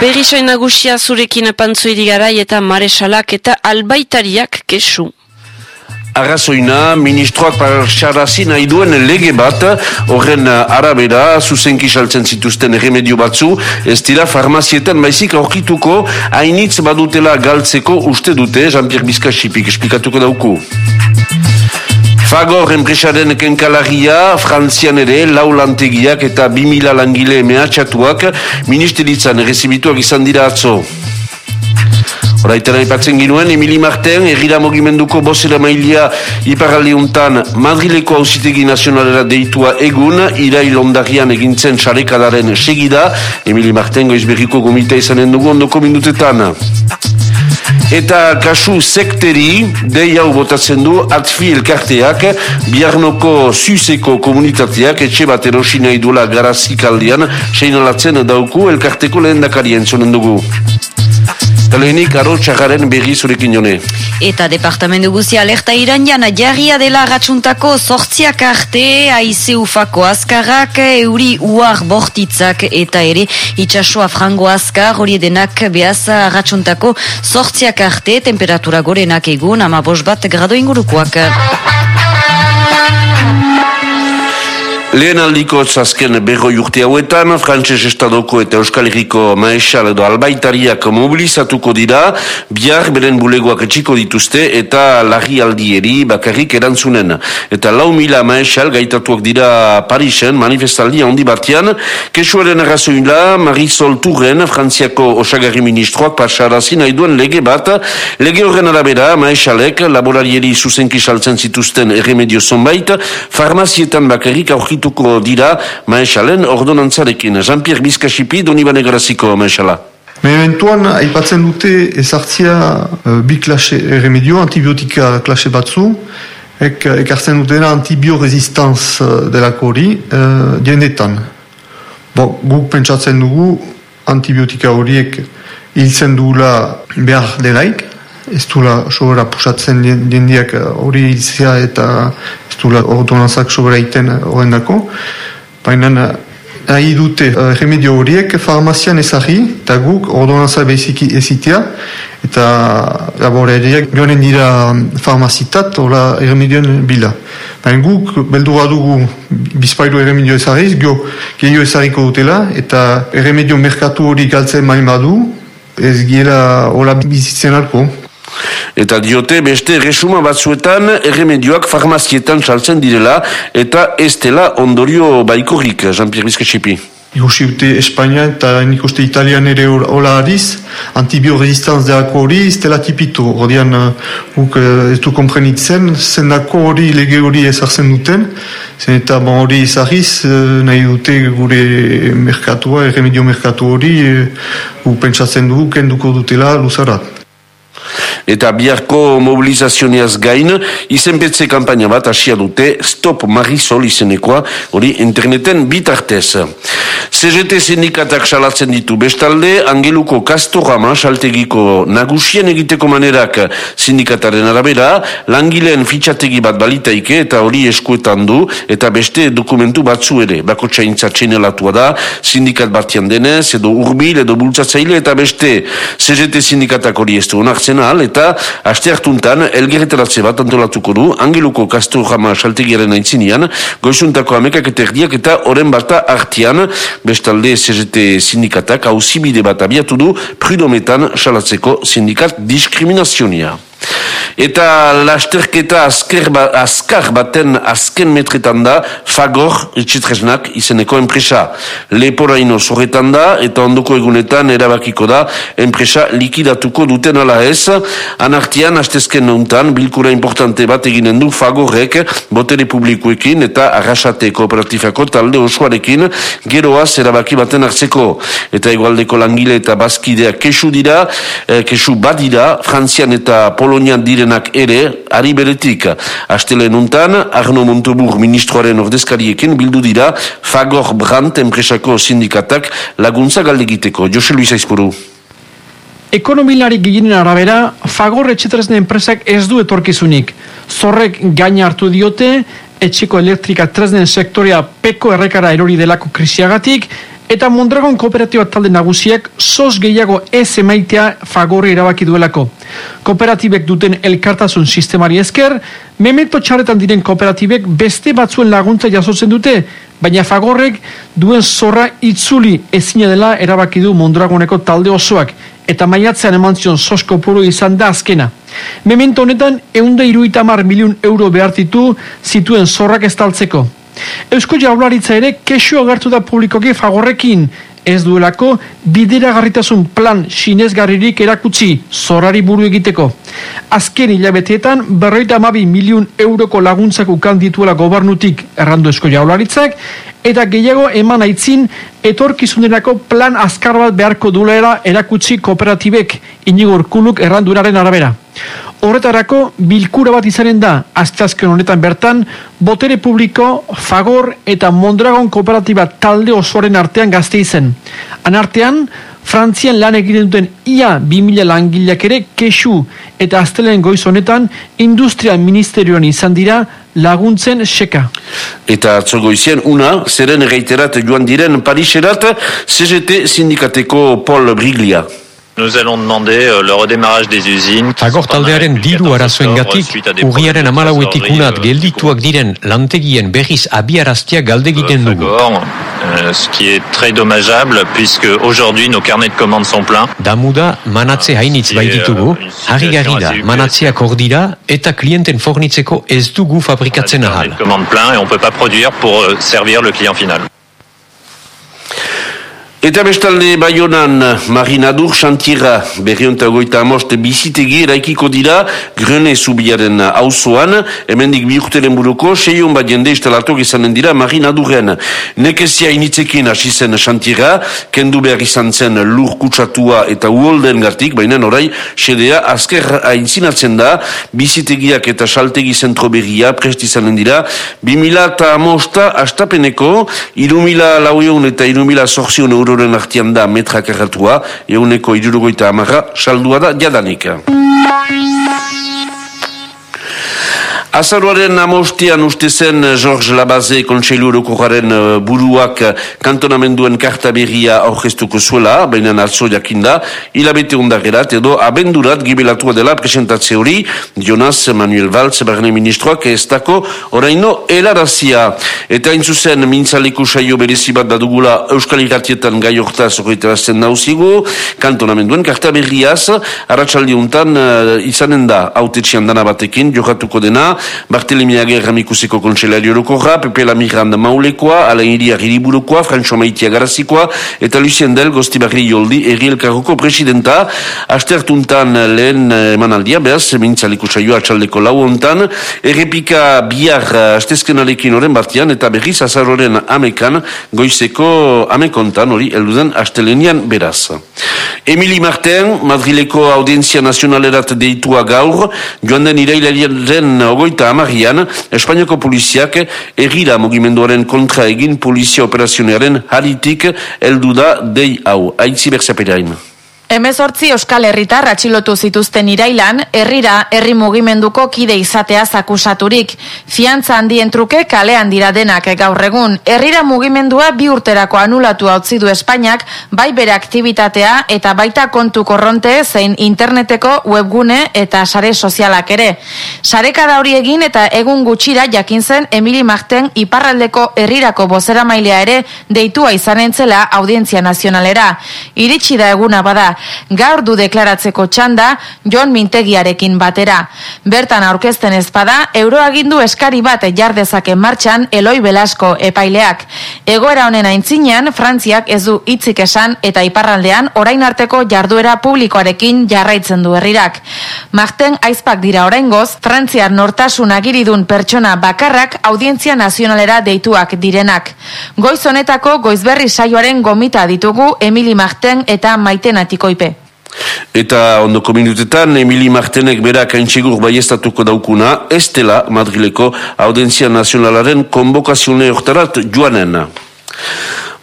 Berrisoin nagusia zurekin apantzu irigarai eta maresalak eta albaitariak kesu. Arrazoina, ministroak parxarazi nahi duen lege bat, horren arabera, zuzenki saltzen zituzten remedio batzu, ez dira farmazietan baizik aurkituko, hainitz badutela galtzeko uste dute, Jean-Pierre Bizkasipik esplikatuko dauku. Fagor enpresaren kenkalagia, frantzian ere, lau lantegiak eta 2000 langile mehatxatuak, ministeritzan errezibituak izan dira atzo. Horaitera ipatzen ginuen, Emili Marten, egira mogimenduko bozera mailia iparaldiuntan Madrileko hausitegi nazionalera deitua egun, irail ondarian egintzen xarekadaren segida, Emili Marten goizberriko gomita izanen dugu ondoko minutetan. Eta kasu sekteri, dei hau botatzen du, atfi elkarteak, biarnoko zuzeko komunitateak, etxe bat erosinai duela garazik aldean, seinalatzen dauku elkarteko lehen dakarien zonen dugu. Talenik, aro txagaren berri zurekin jone. Eta departamentu guzi alerta iranjan jarria dela ratxuntako sortziak arte aize ufako azkarrak, euri uar bortitzak eta ere itxasua frango azkar hori denak behaz ratxuntako sortziak arte temperatura gorenak egun ama bat grado ingurukoak. Lehen aldiko zazken berro jurte hauetan, Frantses Estadoko eta Euskal Herriko maesal edo albaitariak mobilizatuko dira, bihar beren bulegoak etxiko dituzte eta lagi aldieri bakarrik erantzunen. Eta lau mila maesal gaitatuak dira Parisen manifestaldi handi batian, kesuaren arrazoila Marisol Turren, Frantziako osagarri ministroak pasarazi nahi duen lege bat, lege horren arabera maesalek laborarieri zuzenki saltzen zituzten erremedio zonbait, farmazietan bakarrik aurkit segituko dira maesalen ordonantzarekin. Jean-Pierre Bizkasipi, doni bane garaziko maesala. Mementuan, aipatzen dute ezartzia uh, bi klase remedio, antibiotika klase batzu, ek, ekartzen dutena antibioresistantz uh, delako hori uh, dienetan. Bo, guk pentsatzen dugu antibiotika horiek hiltzen dugula behar delaik, ez duela sobera pusatzen jendiak hori hiltzea eta ez duela ordonantzak sobera iten horren dako. Baina nahi dute remedio horiek farmazian ezari eta guk ordonantza behiziki ezitea eta laborariak joanen dira farmazitat ola remedioen bila. Baina guk beldua dugu bizpailu remedio ezariz, gio gehiago ezariko dutela eta remedio merkatu hori galtzen main badu ez gira hola bizitzen alko. Eta diote beste resuma batzuetan erremedioak farmazietan saltzen direla eta ez dela ondorio baikorrik, Jean-Pierre Bizketxipi. Ikusi dute Espainia eta nik uste Italian ere hola adiz, antibioresistantz deako hori ez dela tipitu. Horian, guk uh, ez du komprenitzen, zendako hori lege hori ezartzen duten, zen eta bon hori ezarriz uh, nahi dute gure merkatua, erremedio merkatu hori, uh, pentsatzen dugu, kenduko dutela luzarat eta biharko mobilizazioneaz gain, izenbetze kampaina bat hasia dute Stop Marisol izenekoa, hori interneten bitartez. CGT sindikatak salatzen ditu bestalde, Angeluko Kastorama saltegiko nagusien egiteko manerak sindikataren arabera, langileen fitxategi bat balitaike eta hori eskuetan du, eta beste dokumentu batzu ere, bako txaintza txenelatua da, sindikat batian denez, edo urbil, edo bultzatzaile, eta beste CGT sindikatak hori ez du onartzen al, eta aste hartuntan elgerretaratze bat antolatuko du Angeluko Kastor Jama saltegiaren aintzinean goizuntako amekak eta erdiak eta oren bata artian bestalde CGT sindikatak hausibide bat abiatu du prudometan salatzeko sindikat diskriminazionia. Eta lasterketa azker ba, azkar baten azken metretan da Fagor etxetresnak izeneko enpresa. Leporaino zorretan da eta ondoko egunetan erabakiko da enpresa likidatuko duten ala ez. Anartian, astezken nontan, bilkura importante bat eginen du Fagorrek botere publikoekin eta arrasate kooperatifako talde osoarekin geroaz erabaki baten hartzeko. Eta egualdeko langile eta bazkidea kesu dira, eh, kesu badira, Frantzian eta Polonian dire direnak ere, ari beretik. Astele nuntan, Arno Montobur ministroaren ordezkariekin bildu dira Fagor Brandt enpresako sindikatak laguntza galdegiteko. Jose Luisa Izpuru. Ekonomilari giginen arabera, Fagor etxetrezne enpresak ez du etorkizunik. Zorrek gaina hartu diote, etxeko elektrika treznen sektoria peko errekara erori delako krisiagatik, Eta Mondragon kooperatiba talde nagusiak sos gehiago ez emaitea fagorri erabaki duelako. Kooperatibek duten elkartasun sistemari esker, memento txaretan diren kooperatibek beste batzuen laguntza jasotzen dute, baina fagorrek duen zorra itzuli ezina dela erabaki du Mondragoneko talde osoak, eta maiatzean eman zion sosko puru izan da azkena. Memento honetan, eunda iruitamar miliun euro behartitu zituen zorrak estaltzeko. Eusko jaularitza ere kesu agertu da publikoki fagorrekin, ez duelako bideragarritasun plan sinezgarririk erakutsi zorari buru egiteko. Azken hilabeteetan berroita amabi miliun euroko laguntzak ukan dituela gobernutik errandu esko jaularitzak, eta gehiago eman aitzin etorkizunerako plan azkar bat beharko duela erakutsi kooperatibek inigur kuluk erranduraren arabera. Horretarako bilkura bat izanen da, azteazken honetan bertan, botere publiko, fagor eta Mondragon kooperatiba talde osoaren artean gazte izen. Anartean, Frantzian lan egiten duten ia 2000 langileak ere kesu eta aztelen goiz honetan industria ministerioan izan dira laguntzen seka. Eta atzogo izien, una, zeren reiterat joan diren Pariserat, CGT sindikateko Paul Briglia. Nous allons demander euh, le redémarrage des usines. Fagor taldearen diru arazoen gatik, urriaren amalauetik unat geldituak diren lantegien berriz abiaraztia galdegiten dugu. Euh, ce qui est très dommageable puisque aujourd'hui nos carnets de commandes sont pleins. Damuda manatze hainitz bai ditugu, harri da manatzeak ordira eta klienten fornitzeko ez dugu fabrikatzen ahal. Commande plein et on peut pas produire pour euh, servir le client final. Eta bestalde baionan marinadur xantira berrionta goita amoste bizitegi eraikiko dira grene zubiaren hauzoan, hemendik bi urteren buruko, seion bat jende instalatok izanen dira marinadurren. Nekezia initzekin hasi zen xantira, kendu behar izan zen lur kutsatua eta uolden gartik, baina orai sedea azker aintzinatzen da, bizitegiak eta saltegi zentro berria prest izanen dira, 2000 eta amosta astapeneko, irumila lauion eta irumila sorzion euro euroren artian da metrak erratua, euneko irurogoita amarra, saldua da jadanik. Azaruaren amostian uste zen George Labaze kontseilu jaren eh, buruak kantonamenduen karta berria aurkeztuko zuela, baina atzo jakinda, hilabete undagerat edo abendurat gibelatua dela presentatze hori, Jonas Manuel Valtz, barne ministroak ez dako oraino elarazia. Eta intzuzen mintzaliku saio berezibat badugula Euskal Iratietan gai hortaz horretarazten nauzigu, kantonamenduen karta berriaz, haratsaldi untan uh, izanen da, haute dana batekin, jokatuko dena, Bartelemi Ager amikuseko kontselario orokorra, Pepe Lamiranda Maulekoa, Alain Iria Ririburukoa, Francho Maitia Garazikoa, eta Lucien Del Gostibarri Joldi, Eriel Karroko presidenta, astertuntan lehen emanaldia, behaz, mintzaliko saioa atxaldeko lau ontan, errepika bihar astezkenalekin oren bartian, eta berriz azaroren amekan, goizeko amekontan, hori, elduden astelenian beraz. Emili Marten, Madrileko Audientzia Nazionalerat deitua gaur, joan den irailaren ogoita amarian, Espainiako poliziak errira mugimenduaren kontra egin polizia operazionearen haritik eldu da dei hau. Aitzi berzaperain. Hemezortzi Euskal Herritar atxilotu zituzten irailan, herrira herri mugimenduko kide izatea zakusaturik. Fiantza handien truke kalean dira denak gaur egun. Herrira mugimendua bi urterako anulatu hautzi du Espainiak, bai bere aktivitatea eta baita kontu korronte zein interneteko webgune eta sare sozialak ere. Sareka da hori egin eta egun gutxira jakin zen Emili Marten iparraldeko herrirako bozera mailea ere deitua izanentzela audientzia nazionalera. Iritsi da eguna bada, gaur du deklaratzeko txanda Jon Mintegiarekin batera. Bertan aurkezten ezpada, euroagindu eskari bat jardezake martxan Eloi Belasko epaileak. Egoera honen aintzinean, Frantziak ez du hitzik esan eta iparraldean orain arteko jarduera publikoarekin jarraitzen du herrirak. Marten aizpak dira oraingoz, Frantziar nortasun agiridun pertsona bakarrak audientzia nazionalera deituak direnak. Goiz honetako goizberri saioaren gomita ditugu Emili Marten eta Maitenatiko koipe. Eta ondoko minutetan, Emili Martenek berak haintxegur baiestatuko daukuna, ez dela Madrileko Audentzia Nazionalaren konbokazione hortarat joanen.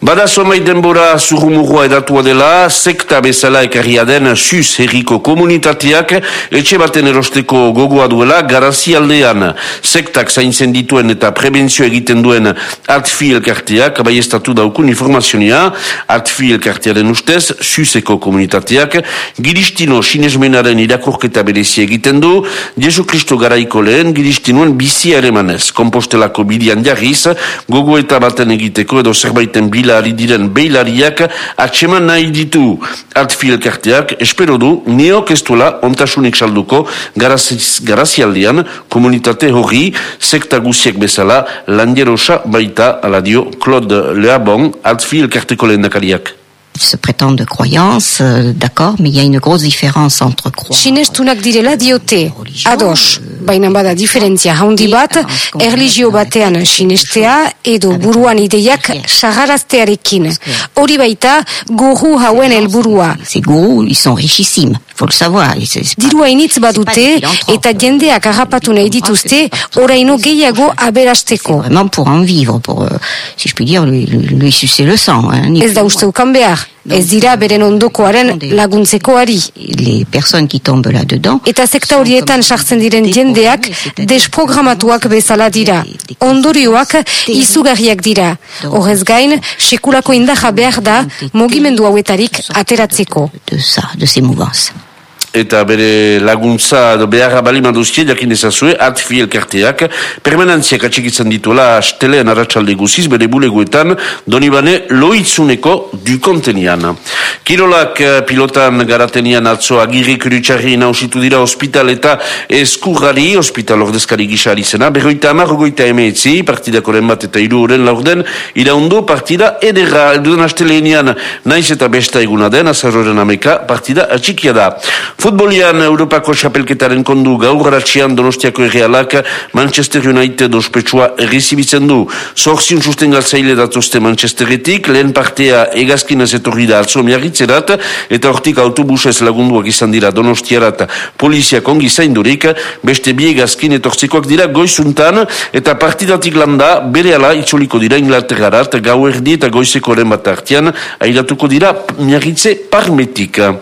Bada somai denbora zurumurua edatua dela, sekta bezala ekarria den sus herriko komunitateak etxe baten erosteko gogoa duela garazi aldean. Sektak zaintzen dituen eta prebentzio egiten duen atfi elkarteak, bai estatu daukun informazionia, atfi elkartearen ustez, suseko komunitateak, giristino sinesmenaren irakurketa berezi egiten du, Jesu Kristo garaiko lehen, giristinuen bizi emanez. Kompostelako bidian jarriz, gogo eta baten egiteko edo zerbaiten bila hilari diren beilariak atseman nahi ditu. Atfi elkarteak, espero du, neok ez duela ontasunik salduko garazialdean komunitate hori sekta guziek bezala landierosa baita aladio Claude Leabon atfi elkarteko lehen se prétendent croyance, euh, d'accord, mais il y a une grosse différence entre croyance. Sinestunak direla diote, ados, baina bada diferentzia haundi bat, erligio batean sinestea edo buruan ideiak sagaraztearekin. Hori baita, guru hauen helburua. Ces gourous, ils sont richissimes, faut le savoir. Dirua initz badute eta jendeak agapatu nahi dituzte oraino gehiago aberasteko. Vraiment pour en vivre, pour, euh, si je puis dire, lui, lui sucer le sang. Hein, ez da usteukan behar. Ez dira beren ondokoaren laguntzekoari. Les personnes qui tombent là-dedans. Eta sekta horietan sartzen diren jendeak desprogramatuak bezala dira. Ondorioak izugarriak dira. Horrez gain, sekulako indaja behar da mugimendu hauetarik ateratzeko. De ça, de ces mouvances. Eta bere laguntza beharra balima duztie, jakin ezazue, atfi elkarteak, permanentziak atxikitzen dituela astelean arratsalde guziz, bere buleguetan, donibane loitzuneko du kontenian. Kirolak eh, pilotan garatenian atzo agirri kurutxarri nausitu dira hospital eta eskurrari, hospital ordezkari gisari zena, berroita amar goita emeetzi, partidakoren bat eta iru horren laurden, iraundu partida edera, elduden asteleenian, naiz eta besta eguna den, azarroren ameka, partida atxikia da. Futbolian Europako xapelketaren kondu gaur ratxian donostiako errealak Manchester United ospetsua errezibitzen du. Zorziun susten galtzaile datuzte Manchesteretik, lehen partea egazkin ez etorri da atzo miarritzerat, eta hortik autobusez lagunduak izan dira donostiarat polizia kongi zaindurik, beste bi egazkin etortzikoak dira goizuntan, eta partidatik landa bere ala itxoliko dira Inglaterrarat, gau erdi eta goizeko bat artian, ailatuko dira miarritze parmetik.